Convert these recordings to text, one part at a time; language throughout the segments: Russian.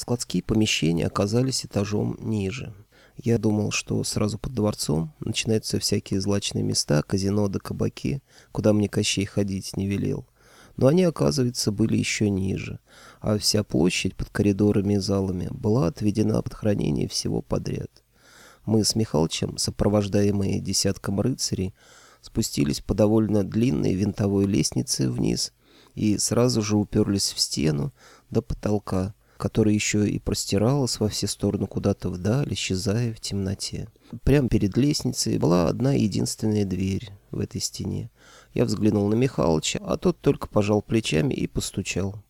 Складские помещения оказались этажом ниже. Я думал, что сразу под дворцом начинаются всякие злачные места, казино да кабаки, куда мне Кощей ходить не велел. Но они, оказывается, были еще ниже, а вся площадь под коридорами и залами была отведена под хранение всего подряд. Мы с Михалычем, сопровождаемые десятком рыцарей, спустились по довольно длинной винтовой лестнице вниз и сразу же уперлись в стену до потолка, которая еще и простиралась во все стороны куда-то вдаль, исчезая в темноте. Прямо перед лестницей была одна единственная дверь в этой стене. Я взглянул на Михалыча, а тот только пожал плечами и постучал.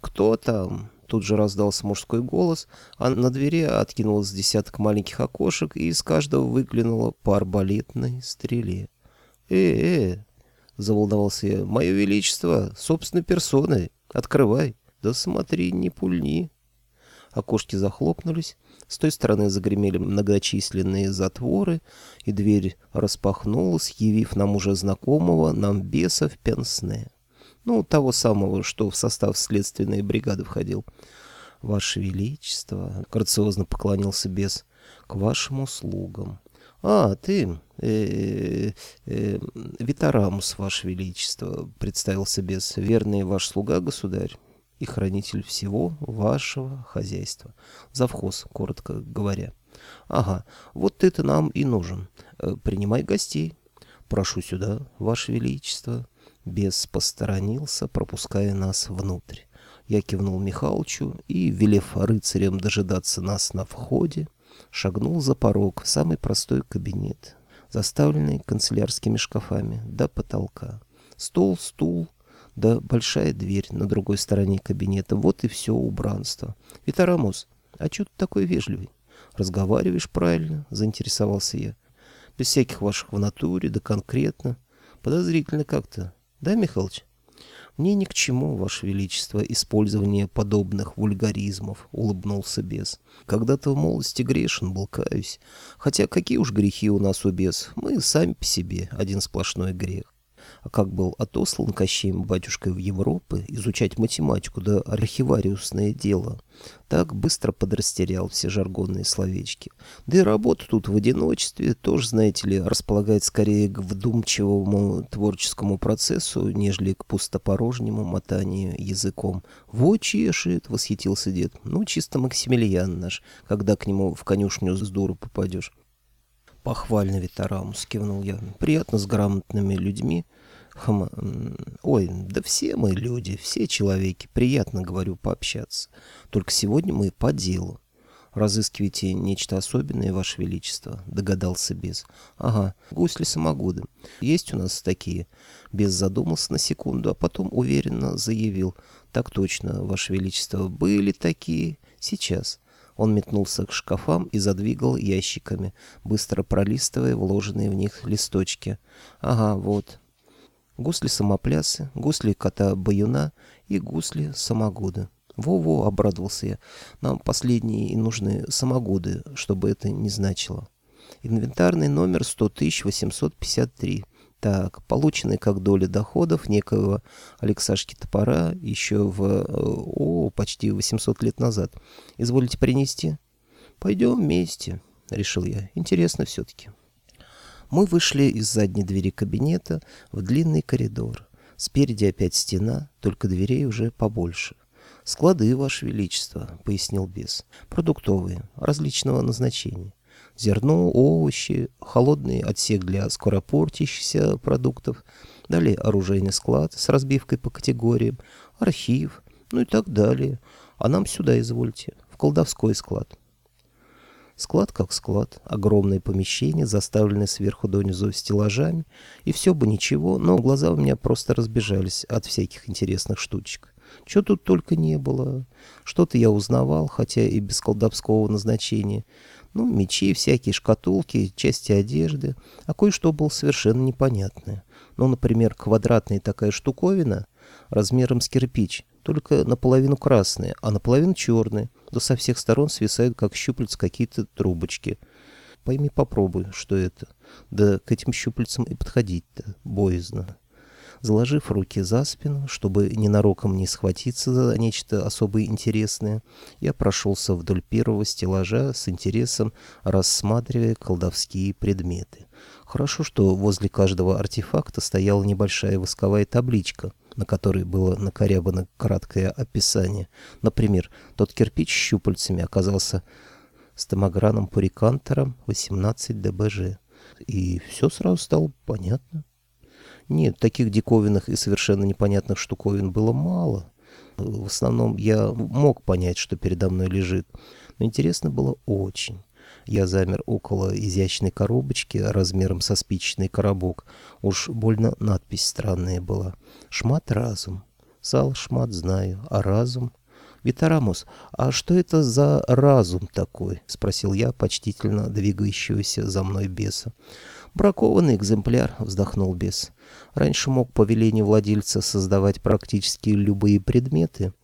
«Кто там?» Тут же раздался мужской голос, а на двери откинулось десяток маленьких окошек, и из каждого выглянула по арбалетной стреле. «Э-э!» — заволновался я. «Мое величество, собственной персоной. Открывай. Да смотри, не пульни». Окошки захлопнулись, с той стороны загремели многочисленные затворы, и дверь распахнулась, явив нам уже знакомого нам беса в пенсне. Ну, того самого, что в состав следственной бригады входил. «Ваше Величество», — грациозно поклонился бес, — «к вашим услугам». «А, ты, э, э, Витарамус, Ваше Величество», — представился бес, — «верный ваш слуга, государь, и хранитель всего вашего хозяйства. Завхоз, коротко говоря. Ага, вот ты-то нам и нужен. Э, принимай гостей. Прошу сюда, Ваше Величество». Бес посторонился, пропуская нас внутрь. Я кивнул Михалычу и, велев рыцарям дожидаться нас на входе, шагнул за порог в самый простой кабинет, заставленный канцелярскими шкафами до потолка. Стол, стул, да большая дверь на другой стороне кабинета. Вот и все убранство. Витарамус, а что ты такой вежливый? Разговариваешь правильно, заинтересовался я. Без всяких ваших в натуре, да конкретно. Подозрительно как-то. Да, Михалыч? Мне ни к чему, Ваше Величество, использование подобных вульгаризмов, улыбнулся бес. Когда-то в молодости грешен был, каюсь. Хотя какие уж грехи у нас у бес, мы сами по себе один сплошной грех а как был отослан Кощеем батюшкой в Европу изучать математику да архивариусное дело, так быстро подрастерял все жаргонные словечки. Да и работа тут в одиночестве тоже, знаете ли, располагает скорее к вдумчивому творческому процессу, нежели к пустопорожнему мотанию языком. «Вот чешет!» — восхитился дед. «Ну, чисто Максимилиан наш, когда к нему в конюшню с дуру попадешь». «Похвально, Витарамус», — кивнул я. «Приятно с грамотными людьми, Хм, ой, да все мы люди, все человеки. Приятно, говорю, пообщаться. Только сегодня мы по делу. Разыскиваете нечто особенное, Ваше Величество, догадался Без. Ага, гусли-самогуды. Есть у нас такие. Без задумался на секунду, а потом уверенно заявил. Так точно, Ваше Величество, были такие. Сейчас. Он метнулся к шкафам и задвигал ящиками, быстро пролистывая вложенные в них листочки. Ага, вот, Гусли-самоплясы, гусли-кота-баюна и гусли-самогоды. «Во-во», — обрадовался я, — «нам последние и нужны самогоды, чтобы это не значило». Инвентарный номер 100853. Так, полученный как доля доходов некоего Алексашки Топора еще в... Э, о, почти 800 лет назад. Изволите принести? Пойдем вместе, решил я. Интересно все-таки. Мы вышли из задней двери кабинета в длинный коридор. Спереди опять стена, только дверей уже побольше. «Склады, Ваше Величество», — пояснил бес. «Продуктовые, различного назначения. Зерно, овощи, холодный отсек для скоропортящихся продуктов, далее оружейный склад с разбивкой по категориям, архив, ну и так далее. А нам сюда извольте, в колдовской склад». Склад как склад, огромное помещение, заставленное сверху донизу стеллажами, и все бы ничего, но глаза у меня просто разбежались от всяких интересных штучек. Что тут только не было. Что-то я узнавал, хотя и без колдовского назначения. Ну, мечи, всякие шкатулки, части одежды, а кое-что было совершенно непонятное. Ну, например, квадратная такая штуковина размером с кирпич, только наполовину красная, а наполовину черная да со всех сторон свисают, как щупальца, какие-то трубочки. Пойми, попробуй, что это. Да к этим щупальцам и подходить-то боязно. Заложив руки за спину, чтобы ненароком не схватиться за нечто особо интересное, я прошелся вдоль первого стеллажа с интересом, рассматривая колдовские предметы. Хорошо, что возле каждого артефакта стояла небольшая восковая табличка, на которой было накорябано краткое описание. Например, тот кирпич с щупальцами оказался стомограном пурикантером 18 ДБЖ. И все сразу стало понятно. Нет, таких диковинных и совершенно непонятных штуковин было мало. В основном я мог понять, что передо мной лежит, но интересно было очень. Я замер около изящной коробочки размером со спичечный коробок. Уж больно надпись странная была. «Шмат разум». Сал шмат знаю, а разум... «Витарамус, а что это за разум такой?» — спросил я почтительно двигающегося за мной беса. «Бракованный экземпляр», — вздохнул бес. «Раньше мог по велению владельца создавать практически любые предметы.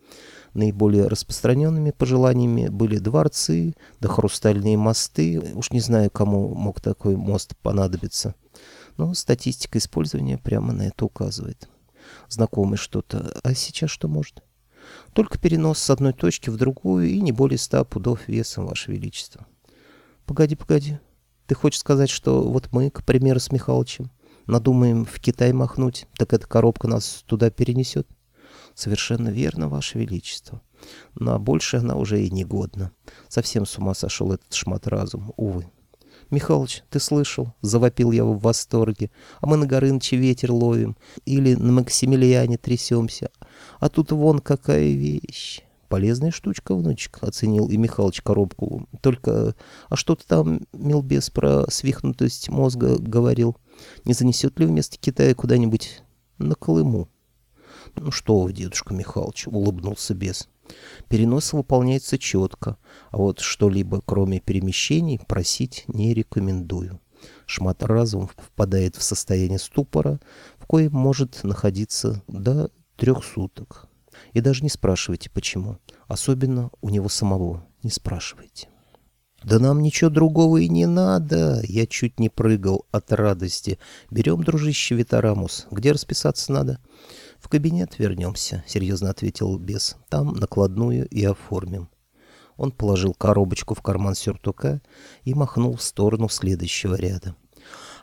Наиболее распространенными пожеланиями были дворцы, да хрустальные мосты. Уж не знаю, кому мог такой мост понадобиться. Но статистика использования прямо на это указывает. Знакомый что-то. А сейчас что может?» Только перенос с одной точки в другую и не более ста пудов весом, Ваше Величество. Погоди, погоди. Ты хочешь сказать, что вот мы, к примеру, с Михалычем, надумаем в Китай махнуть, так эта коробка нас туда перенесет? Совершенно верно, Ваше Величество. Но больше она уже и не годна. Совсем с ума сошел этот шмат разум, увы. «Михалыч, ты слышал?» — завопил я в восторге. «А мы на Горыныче ветер ловим или на Максимилиане трясемся. А тут вон какая вещь!» Полезная штучка, внучек, оценил и Михалыч коробку. Только, а что ты там, милбес, про свихнутость мозга говорил? Не занесет ли вместо Китая куда-нибудь на Колыму? Ну что вы, дедушка Михалыч, улыбнулся бес. Перенос выполняется четко, а вот что-либо, кроме перемещений, просить не рекомендую. Шмат разум впадает в состояние ступора, в коем может находиться до трех суток. И даже не спрашивайте, почему. Особенно у него самого не спрашивайте. «Да нам ничего другого и не надо!» Я чуть не прыгал от радости. «Берем, дружище Витарамус. Где расписаться надо?» «В кабинет вернемся», — серьезно ответил бес. «Там накладную и оформим». Он положил коробочку в карман сюртука и махнул в сторону следующего ряда.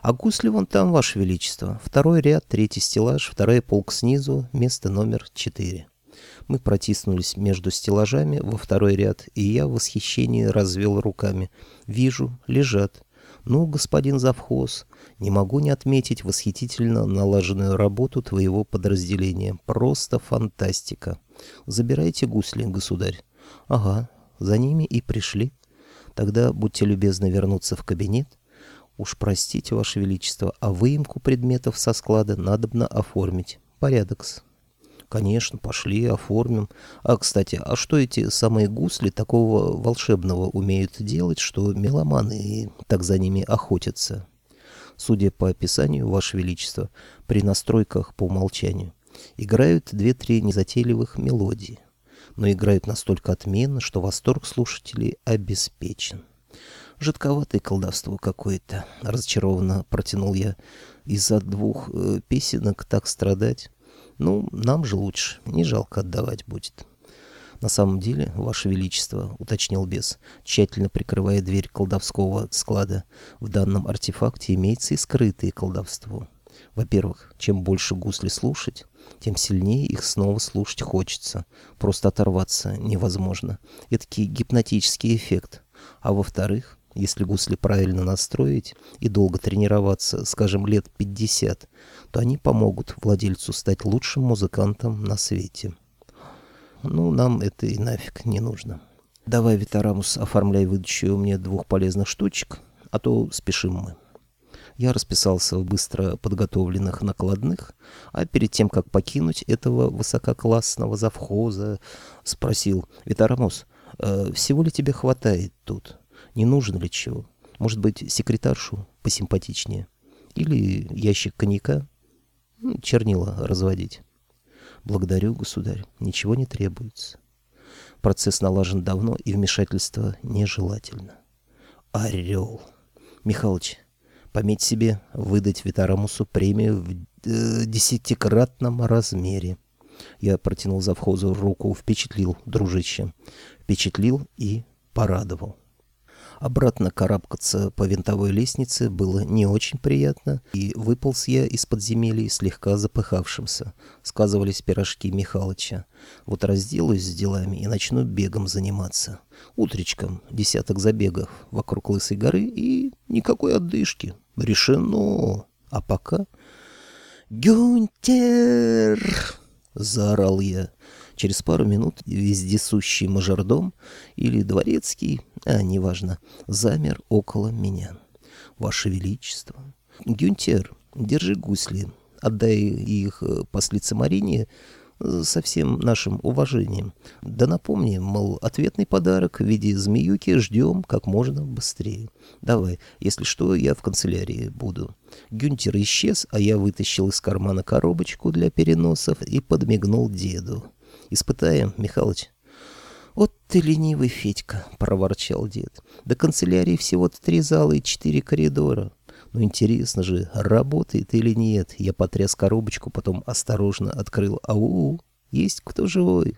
«А гусли вон там, Ваше Величество. Второй ряд, третий стеллаж, вторая полка снизу, место номер четыре». Мы протиснулись между стеллажами во второй ряд, и я в восхищении развел руками. Вижу, лежат. Ну, господин завхоз, не могу не отметить восхитительно налаженную работу твоего подразделения. Просто фантастика. Забирайте гусли, государь. Ага, за ними и пришли. Тогда будьте любезны вернуться в кабинет. Уж простите, Ваше Величество, а выемку предметов со склада надобно оформить. Порядок-с. Конечно, пошли, оформим. А, кстати, а что эти самые гусли такого волшебного умеют делать, что меломаны так за ними охотятся? Судя по описанию, Ваше Величество, при настройках по умолчанию, играют две-три незатейливых мелодии, но играют настолько отменно, что восторг слушателей обеспечен. Жидковатое колдовство какое-то, разочарованно протянул я. Из-за двух э, песенок так страдать. Ну, нам же лучше, не жалко отдавать будет. На самом деле, Ваше Величество, уточнил бес, тщательно прикрывая дверь колдовского склада, в данном артефакте имеется и скрытое колдовство. Во-первых, чем больше гусли слушать, тем сильнее их снова слушать хочется. Просто оторваться невозможно. Это гипнотический эффект. А во-вторых, если гусли правильно настроить и долго тренироваться, скажем, лет 50, то они помогут владельцу стать лучшим музыкантом на свете. Ну, нам это и нафиг не нужно. Давай, Витарамус, оформляй выдачу мне двух полезных штучек, а то спешим мы. Я расписался в быстро подготовленных накладных, а перед тем, как покинуть этого высококлассного завхоза, спросил, «Витарамус, э, всего ли тебе хватает тут? Не нужно ли чего? Может быть, секретаршу посимпатичнее? Или ящик коньяка?» чернила разводить. Благодарю, государь, ничего не требуется. Процесс налажен давно, и вмешательство нежелательно. Орел. Михалыч, пометь себе выдать Витарамусу премию в э, десятикратном размере. Я протянул завхозу руку, впечатлил, дружище. Впечатлил и порадовал. Обратно карабкаться по винтовой лестнице было не очень приятно, и выполз я из подземелья слегка запыхавшимся. Сказывались пирожки Михалыча. Вот разделаюсь с делами и начну бегом заниматься. Утречком десяток забегов вокруг Лысой горы и никакой отдышки. Решено. А пока... «Гюнтер!» — заорал я. Через пару минут вездесущий мажордом или дворецкий, а неважно, замер около меня. «Ваше Величество!» «Гюнтер, держи гусли, отдай их э, послице Марине э, со всем нашим уважением. Да напомни, мол, ответный подарок в виде змеюки ждем как можно быстрее. Давай, если что, я в канцелярии буду». Гюнтер исчез, а я вытащил из кармана коробочку для переносов и подмигнул деду. Испытаем, Михалыч. «Вот ты ленивый, Федька», — проворчал дед. «До канцелярии всего-то три зала и четыре коридора. Ну, интересно же, работает или нет?» Я потряс коробочку, потом осторожно открыл. «Ау, есть кто живой?»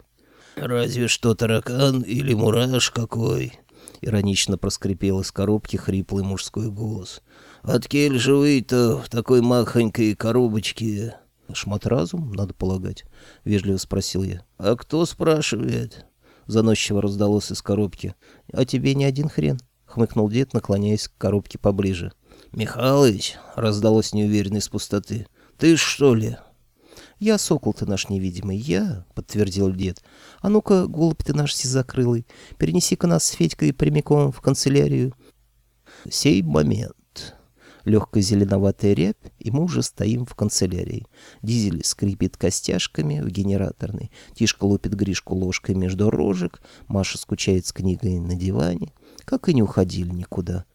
«Разве что таракан или мураш какой?» Иронично проскрипел из коробки хриплый мужской голос. «Откель живые-то в такой махонькой коробочке?» «Шмат разум, надо полагать», — вежливо спросил я. «А кто спрашивает?» Заносчиво раздалось из коробки. «А тебе не один хрен?» — хмыкнул дед, наклоняясь к коробке поближе. «Михалыч!» — раздалось неуверенно из пустоты. «Ты что ли?» «Я сокол ты наш невидимый, я», — подтвердил дед. «А ну-ка, голубь ты наш сизокрылый, перенеси-ка нас с Федькой прямиком в канцелярию». «Сей момент», Легкая зеленоватая рябь, и мы уже стоим в канцелярии. Дизель скрипит костяшками в генераторной. Тишка лупит Гришку ложкой между рожек. Маша скучает с книгой на диване. Как и не уходили никуда.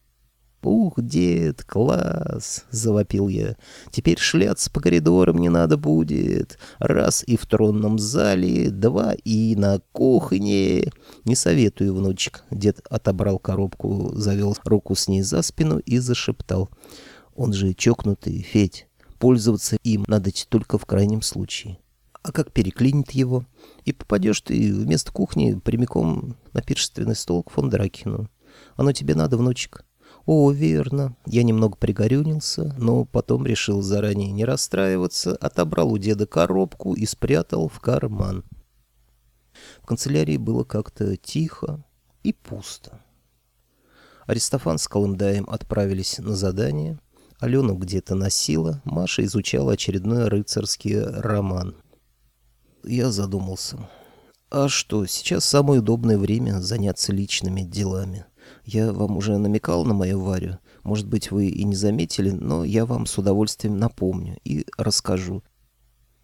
«Ух, дед, класс!» — завопил я. «Теперь шляться по коридорам не надо будет. Раз и в тронном зале, два и на кухне. Не советую, внучек». Дед отобрал коробку, завел руку с ней за спину и зашептал. «Он же чокнутый, Федь. Пользоваться им надо только в крайнем случае. А как переклинит его? И попадешь ты вместо кухни прямиком на пиршественный стол к фон Дракину. Оно тебе надо, внучек». «О, верно». Я немного пригорюнился, но потом решил заранее не расстраиваться, отобрал у деда коробку и спрятал в карман. В канцелярии было как-то тихо и пусто. Аристофан с Колымдаем отправились на задание. Алену где-то носила, Маша изучала очередной рыцарский роман. Я задумался. А что, сейчас самое удобное время заняться личными делами. Я вам уже намекал на мою Варю. Может быть, вы и не заметили, но я вам с удовольствием напомню и расскажу.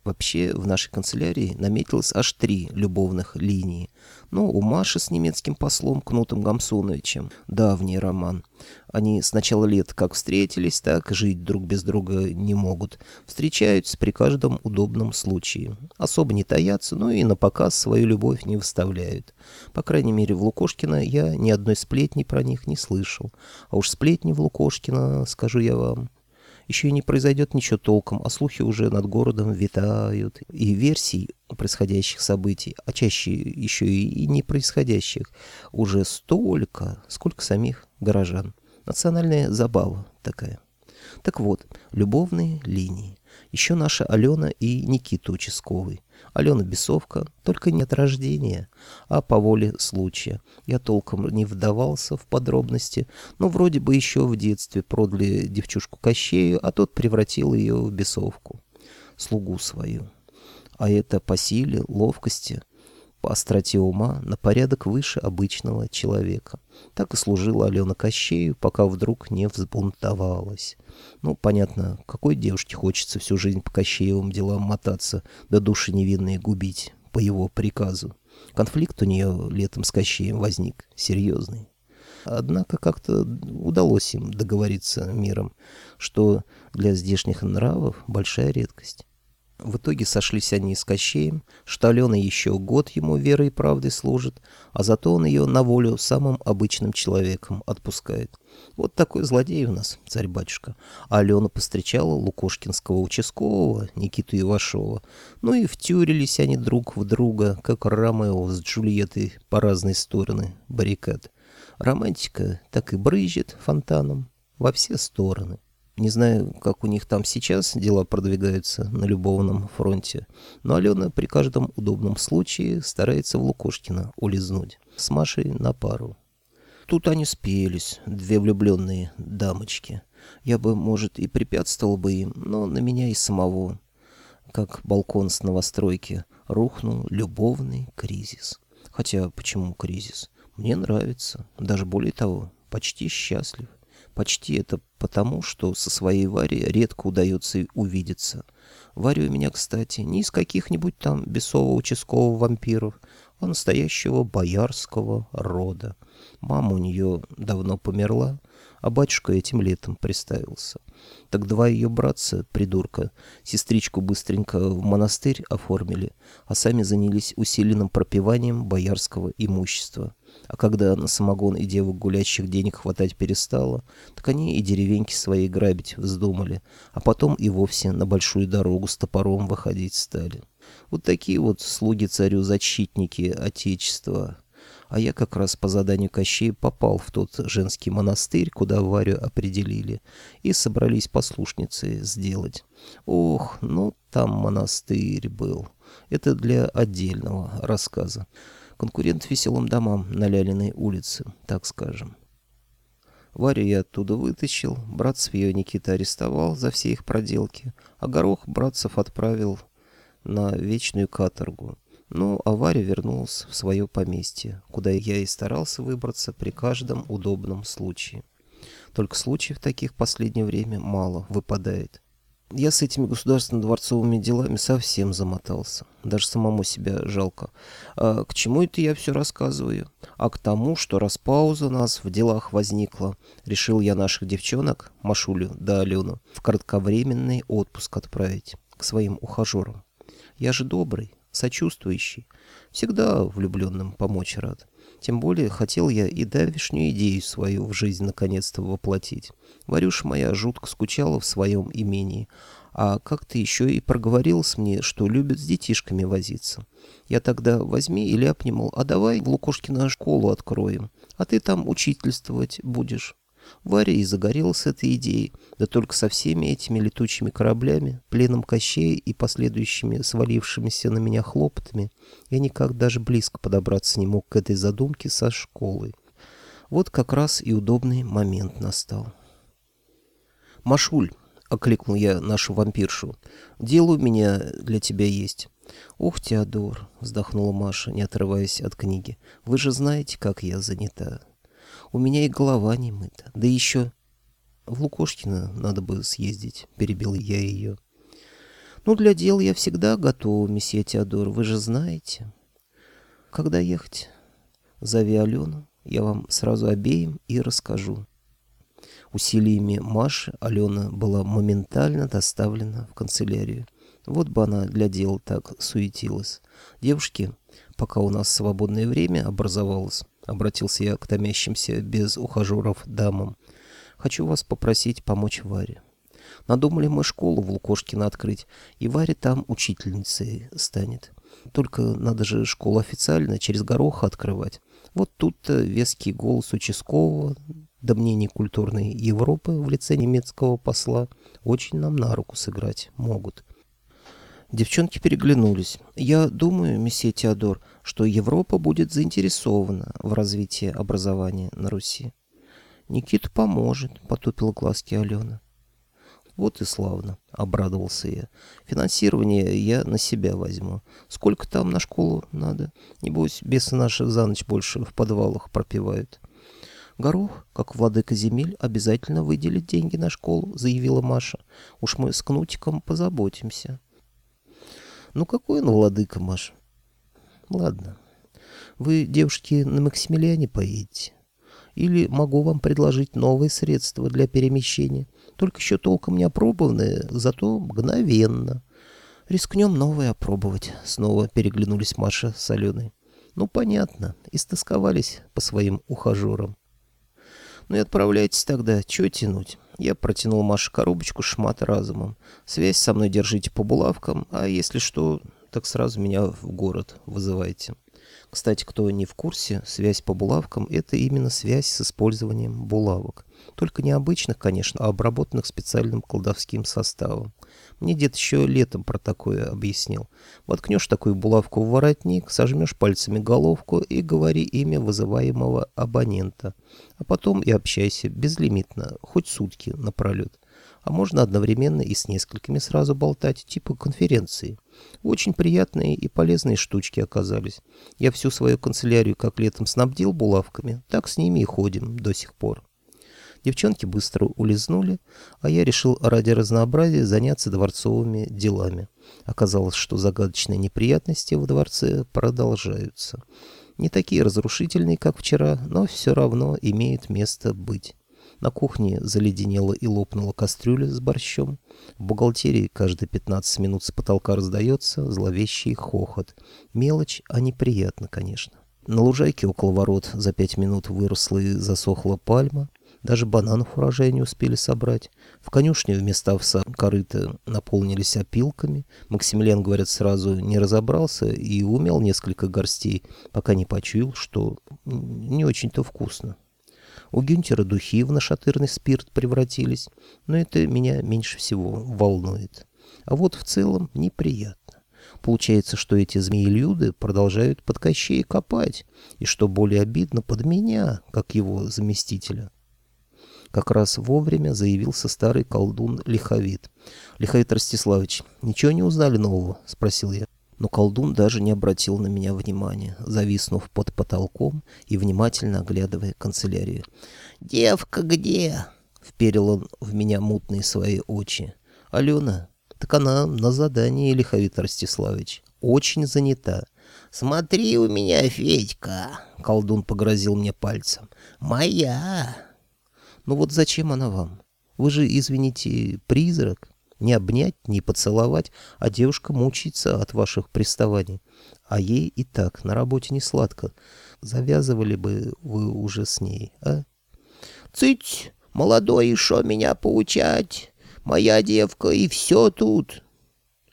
Вообще, в нашей канцелярии наметилось аж три любовных линии. Ну, у Маши с немецким послом Кнутом Гамсуновичем давний роман. Они с начала лет как встретились, так жить друг без друга не могут. Встречаются при каждом удобном случае. Особо не таятся, но и на показ свою любовь не выставляют. По крайней мере, в Лукошкино я ни одной сплетни про них не слышал. А уж сплетни в Лукошкино, скажу я вам, еще и не произойдет ничего толком, а слухи уже над городом витают. И версий происходящих событий, а чаще еще и не происходящих, уже столько, сколько самих горожан. Национальная забава такая. Так вот, любовные линии. Еще наша Алена и Никита Участковый. Алена бесовка, только не от рождения, а по воле случая. Я толком не вдавался в подробности, но вроде бы еще в детстве продали девчушку Кощею, а тот превратил ее в бесовку. Слугу свою. А это по силе, ловкости, по остроте ума на порядок выше обычного человека. Так и служила Алена Кощею, пока вдруг не взбунтовалась. Ну, понятно, какой девушке хочется всю жизнь по Кощеевым делам мотаться, да души невинные губить по его приказу. Конфликт у нее летом с Кощеем возник, серьезный. Однако как-то удалось им договориться миром, что для здешних нравов большая редкость. В итоге сошлись они с Кощеем, что Алена еще год ему верой и правдой служит, а зато он ее на волю самым обычным человеком отпускает. Вот такой злодей у нас, царь-батюшка. А Алена постречала Лукошкинского участкового, Никиту Ивашова. Ну и втюрились они друг в друга, как Ромео с Джульеттой по разные стороны баррикад. Романтика так и брызжет фонтаном во все стороны. Не знаю, как у них там сейчас дела продвигаются на любовном фронте, но Алена при каждом удобном случае старается в Лукошкина улизнуть с Машей на пару. Тут они спелись, две влюбленные дамочки. Я бы, может, и препятствовал бы им, но на меня и самого, как балкон с новостройки, рухнул любовный кризис. Хотя почему кризис? Мне нравится, даже более того, почти счастлив. Почти это потому, что со своей Варей редко удается увидеться. Варя у меня, кстати, не из каких-нибудь там бесово-участковых вампиров, а настоящего боярского рода. Мама у нее давно померла, а батюшка этим летом приставился. Так два ее братца, придурка, сестричку быстренько в монастырь оформили, а сами занялись усиленным пропиванием боярского имущества. А когда на самогон и девок гулящих денег хватать перестало, так они и деревеньки свои грабить вздумали, а потом и вовсе на большую дорогу с топором выходить стали. Вот такие вот слуги-царю-защитники Отечества. А я как раз по заданию Кощея попал в тот женский монастырь, куда Варю определили, и собрались послушницы сделать. Ох, ну там монастырь был. Это для отдельного рассказа. Конкурент веселым домам на Лялиной улице, так скажем. Варю я оттуда вытащил, братцев ее Никита арестовал за все их проделки, а Горох братцев отправил на вечную каторгу. Ну, а Варя вернулась в свое поместье, куда я и старался выбраться при каждом удобном случае. Только случаев таких в последнее время мало выпадает. Я с этими государственно-дворцовыми делами совсем замотался. Даже самому себя жалко. А к чему это я все рассказываю? А к тому, что раз пауза у нас в делах возникла, решил я наших девчонок, Машулю да Алену, в кратковременный отпуск отправить к своим ухажерам. Я же добрый, сочувствующий, всегда влюбленным помочь рад. Тем более хотел я и давишнюю идею свою в жизнь наконец-то воплотить. Варюша моя жутко скучала в своем имении, а как-то еще и проговорилась мне, что любит с детишками возиться. Я тогда возьми и ляпни, а давай в Лукошкина школу откроем, а ты там учительствовать будешь. Варя и загорелась этой идеей, да только со всеми этими летучими кораблями, пленом Кощея и последующими свалившимися на меня хлопотами, я никак даже близко подобраться не мог к этой задумке со школой. Вот как раз и удобный момент настал. «Машуль», — окликнул я нашу вампиршу, — «дело у меня для тебя есть». «Ух, Теодор», — вздохнула Маша, не отрываясь от книги, — «вы же знаете, как я занята». У меня и голова не мыта. Да еще в Лукошкино надо бы съездить, перебил я ее. Ну, для дел я всегда готова, месье Теодор, вы же знаете. Когда ехать? Зови Алену, я вам сразу обеим и расскажу. Усилиями Маши Алена была моментально доставлена в канцелярию. Вот бы она для дел так суетилась. Девушки, пока у нас свободное время образовалось, — обратился я к томящимся без ухажеров дамам. «Хочу вас попросить помочь Варе. Надумали мы школу в Лукошкино открыть, и Варя там учительницей станет. Только надо же школу официально через Гороха открывать. Вот тут-то веский голос участкового, да мнение культурной Европы в лице немецкого посла очень нам на руку сыграть могут». Девчонки переглянулись. «Я думаю, месье Теодор, что Европа будет заинтересована в развитии образования на Руси». «Никита поможет», — потупила глазки Алена. «Вот и славно», — обрадовался я. «Финансирование я на себя возьму. Сколько там на школу надо? Небось, бесы наши за ночь больше в подвалах пропивают». «Горох, как владыка земель, обязательно выделит деньги на школу», — заявила Маша. «Уж мы с Кнутиком позаботимся». Ну какой он владыка, Маша? Ладно. Вы, девушки, на Максимилиане поедете? Или могу вам предложить новые средства для перемещения, только еще толком не опробованные, зато мгновенно. Рискнем новое опробовать. Снова переглянулись Маша с Аленой. Ну, понятно, истосковались по своим ухажерам. Ну и отправляйтесь тогда, чего тянуть? Я протянул Маше коробочку шмат разумом. Связь со мной держите по булавкам, а если что, так сразу меня в город вызывайте. Кстати, кто не в курсе, связь по булавкам — это именно связь с использованием булавок. Только не обычных, конечно, а обработанных специальным колдовским составом. Мне дед еще летом про такое объяснил. Воткнешь такую булавку в воротник, сожмешь пальцами головку и говори имя вызываемого абонента. А потом и общайся безлимитно, хоть сутки напролет. А можно одновременно и с несколькими сразу болтать, типа конференции. Очень приятные и полезные штучки оказались. Я всю свою канцелярию как летом снабдил булавками, так с ними и ходим до сих пор. Девчонки быстро улизнули, а я решил ради разнообразия заняться дворцовыми делами. Оказалось, что загадочные неприятности в дворце продолжаются. Не такие разрушительные, как вчера, но все равно имеют место быть. На кухне заледенела и лопнула кастрюля с борщом. В бухгалтерии каждые 15 минут с потолка раздается зловещий хохот. Мелочь, а неприятно, конечно. На лужайке около ворот за пять минут выросла и засохла пальма. Даже бананов урожая не успели собрать. В конюшне вместо овса корыта наполнились опилками. Максимилиан, говорят, сразу не разобрался и умел несколько горстей, пока не почуял, что не очень-то вкусно. У Гюнтера духи в нашатырный спирт превратились, но это меня меньше всего волнует. А вот в целом неприятно. Получается, что эти змеи-люды продолжают под Кощея копать, и что более обидно, под меня, как его заместителя. Как раз вовремя заявился старый колдун Лиховит. «Лиховит Ростиславович, ничего не узнали нового?» — спросил я. Но колдун даже не обратил на меня внимания, зависнув под потолком и внимательно оглядывая канцелярию. «Девка где?» — вперил он в меня мутные свои очи. «Алена, так она на задании, Лиховит Ростиславович. Очень занята. «Смотри у меня, Федька!» — колдун погрозил мне пальцем. «Моя!» Ну вот зачем она вам? Вы же, извините, призрак. Не обнять, не поцеловать, а девушка мучается от ваших приставаний. А ей и так на работе не сладко. Завязывали бы вы уже с ней, а? Цыть, молодой, шо меня поучать? Моя девка, и все тут.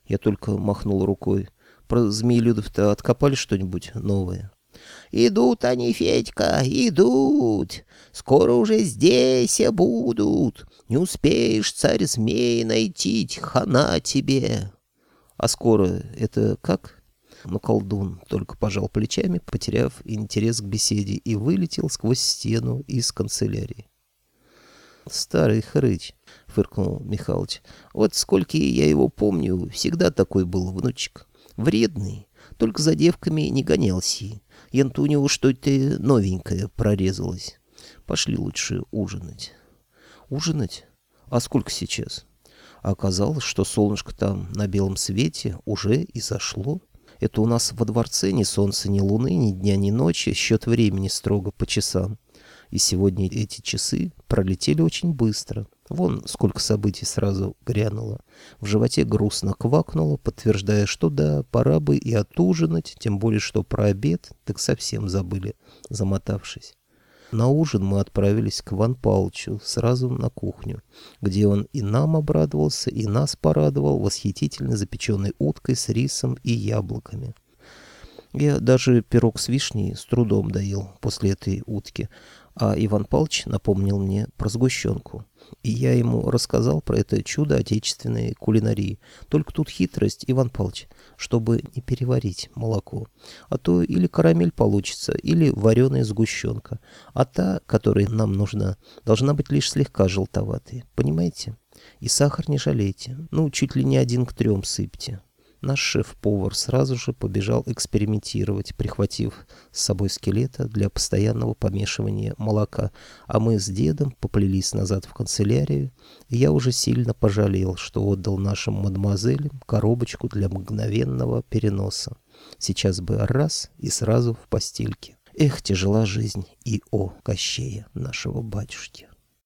Я только махнул рукой. Про змеелюдов-то откопали что-нибудь новое? Идут они, Федька, идут. Скоро уже здесь будут. Не успеешь, царь змей, найти, хана тебе. А скоро это как? Но колдун только пожал плечами, потеряв интерес к беседе, и вылетел сквозь стену из канцелярии. «Старый хрыч», — фыркнул Михалыч. «Вот сколько я его помню, всегда такой был внучек. Вредный, только за девками не гонялся. Янту у него что-то новенькое прорезалось. Пошли лучше ужинать. Ужинать? А сколько сейчас? Оказалось, что солнышко там на белом свете уже и зашло. Это у нас во дворце ни солнца, ни луны, ни дня, ни ночи, счет времени строго по часам. И сегодня эти часы пролетели очень быстро. Вон сколько событий сразу грянуло. В животе грустно квакнуло, подтверждая, что да, пора бы и отужинать, тем более, что про обед так совсем забыли, замотавшись. На ужин мы отправились к Ван Палчу сразу на кухню, где он и нам обрадовался, и нас порадовал восхитительно запеченной уткой с рисом и яблоками. Я даже пирог с вишней с трудом доел после этой утки, а Иван Павлович напомнил мне про сгущенку. И я ему рассказал про это чудо отечественной кулинарии. Только тут хитрость, Иван Павлович, чтобы не переварить молоко. А то или карамель получится, или вареная сгущенка. А та, которая нам нужна, должна быть лишь слегка желтоватой. Понимаете? И сахар не жалейте. Ну, чуть ли не один к трем сыпьте. Наш шеф-повар сразу же побежал экспериментировать, прихватив с собой скелета для постоянного помешивания молока, а мы с дедом поплелись назад в канцелярию, и я уже сильно пожалел, что отдал нашим мадемуазелям коробочку для мгновенного переноса. Сейчас бы раз и сразу в постельке. Эх, тяжела жизнь и о Кощея, нашего батюшки.